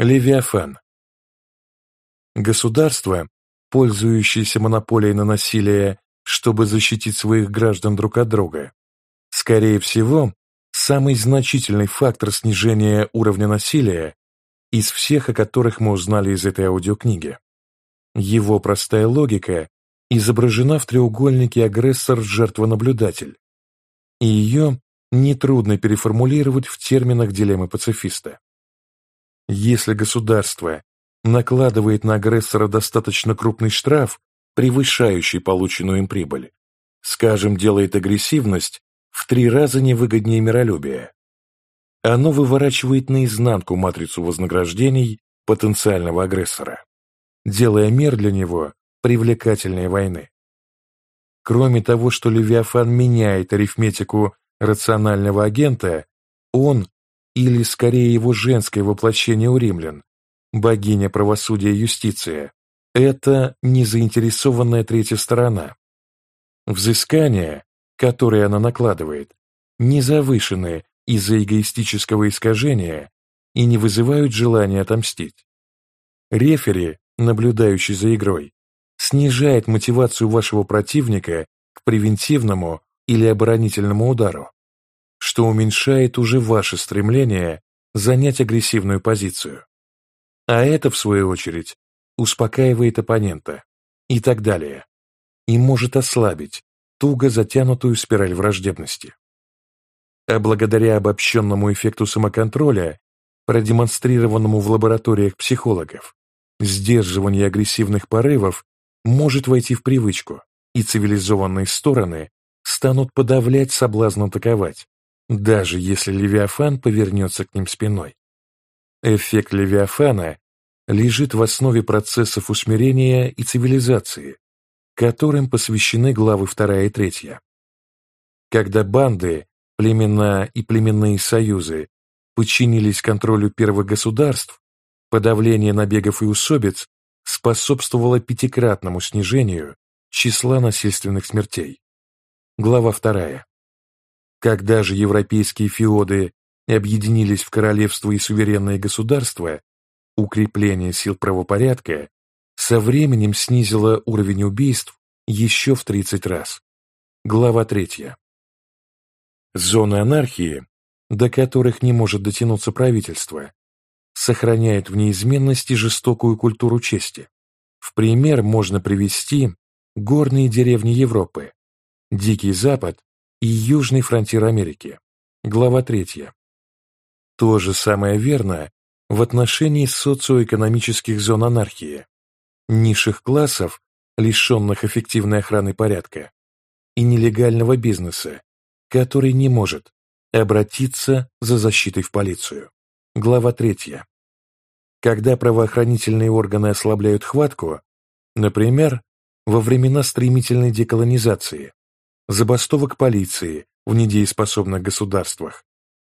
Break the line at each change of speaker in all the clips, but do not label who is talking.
Левиафан. Государство, пользующееся монополией на насилие, чтобы защитить своих граждан друг от друга, скорее всего, самый значительный фактор снижения уровня насилия из всех, о которых мы узнали из этой аудиокниги. Его простая логика изображена в треугольнике агрессор-жертва-наблюдатель, и ее нетрудно переформулировать в терминах дилеммы пацифиста. Если государство накладывает на агрессора достаточно крупный штраф, превышающий полученную им прибыль, скажем, делает агрессивность в три раза невыгоднее миролюбия, оно выворачивает наизнанку матрицу вознаграждений потенциального агрессора, делая мир для него привлекательнее войны. Кроме того, что Левиафан меняет арифметику рационального агента, он или скорее его женское воплощение у римлян, богиня правосудия юстиция, это незаинтересованная третья сторона. Взыскания, которые она накладывает, не завышены из-за эгоистического искажения и не вызывают желания отомстить. Рефери, наблюдающий за игрой, снижает мотивацию вашего противника к превентивному или оборонительному удару что уменьшает уже ваше стремление занять агрессивную позицию. А это, в свою очередь, успокаивает оппонента и так далее, и может ослабить туго затянутую спираль враждебности. А благодаря обобщенному эффекту самоконтроля, продемонстрированному в лабораториях психологов, сдерживание агрессивных порывов может войти в привычку, и цивилизованные стороны станут подавлять соблазн атаковать, даже если Левиафан повернется к ним спиной. Эффект Левиафана лежит в основе процессов усмирения и цивилизации, которым посвящены главы 2 и 3. Когда банды, племена и племенные союзы подчинились контролю первых государств, подавление набегов и усобиц способствовало пятикратному снижению числа насильственных смертей. Глава 2. Когда же европейские феоды объединились в королевство и суверенные государства, укрепление сил правопорядка со временем снизило уровень убийств еще в 30 раз. Глава 3. Зоны анархии, до которых не может дотянуться правительство, сохраняет в неизменности жестокую культуру чести. В пример можно привести горные деревни Европы, Дикий Запад и южный фронтир Америки. Глава 3. То же самое верно в отношении социоэкономических зон анархии, низших классов, лишенных эффективной охраны порядка, и нелегального бизнеса, который не может обратиться за защитой в полицию. Глава 3. Когда правоохранительные органы ослабляют хватку, например, во времена стремительной деколонизации, забастовок полиции в недееспособных государствах,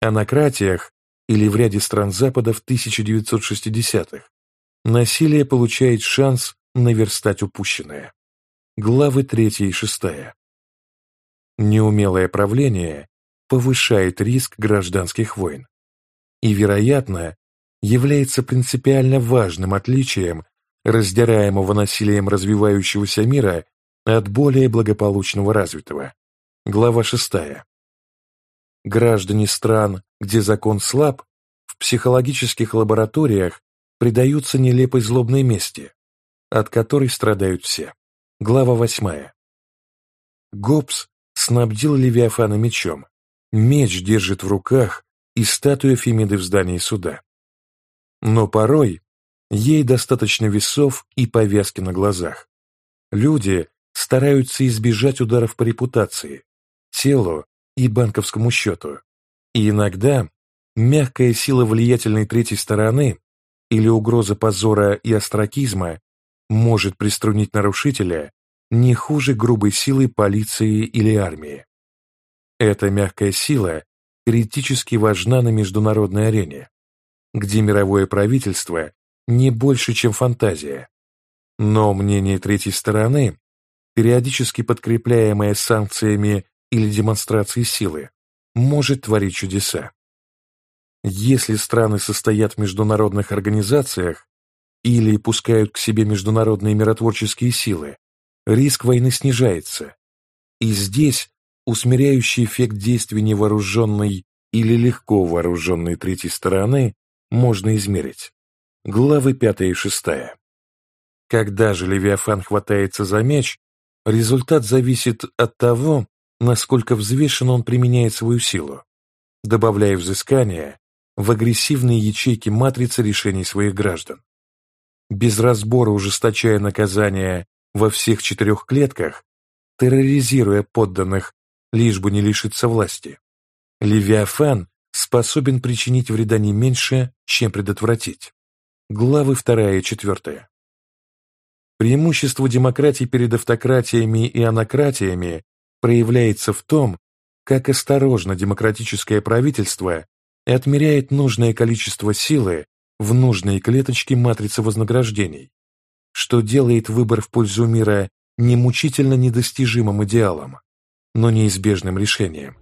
анократиях или в ряде стран Запада в 1960-х, насилие получает шанс наверстать упущенное. Главы 3 и 6. Неумелое правление повышает риск гражданских войн и, вероятно, является принципиально важным отличием раздираемого насилием развивающегося мира от более благополучного развитого. Глава 6. Граждане стран, где закон слаб, в психологических лабораториях предаются нелепой злобной мести, от которой страдают все. Глава 8. Гоббс снабдил Левиафана мечом. Меч держит в руках и статуя Фемиды в здании суда. Но порой ей достаточно весов и повязки на глазах. Люди, стараются избежать ударов по репутации, телу и банковскому счету. И иногда мягкая сила влиятельной третьей стороны или угроза позора и остракизма может приструнить нарушителя не хуже грубой силы полиции или армии. Эта мягкая сила критически важна на международной арене, где мировое правительство не больше, чем фантазия. Но мнение третьей стороны периодически подкрепляемая санкциями или демонстрацией силы, может творить чудеса. Если страны состоят в международных организациях или пускают к себе международные миротворческие силы, риск войны снижается. И здесь усмиряющий эффект действий невооруженной или легко вооруженной третьей стороны можно измерить. Главы 5 и 6. Когда же Левиафан хватается за меч, результат зависит от того, насколько взвешенно он применяет свою силу, добавляя взыскания в агрессивные ячейки матрицы решений своих граждан. Без разбора ужесточая наказания во всех четырех клетках, терроризируя подданных, лишь бы не лишиться власти, Левиафан способен причинить вреда не меньше, чем предотвратить. Главы 2 и 4. Преимущество демократии перед автократиями и анократиями проявляется в том, как осторожно демократическое правительство отмеряет нужное количество силы в нужные клеточки матрицы вознаграждений, что делает выбор в пользу мира не мучительно недостижимым идеалом, но неизбежным решением.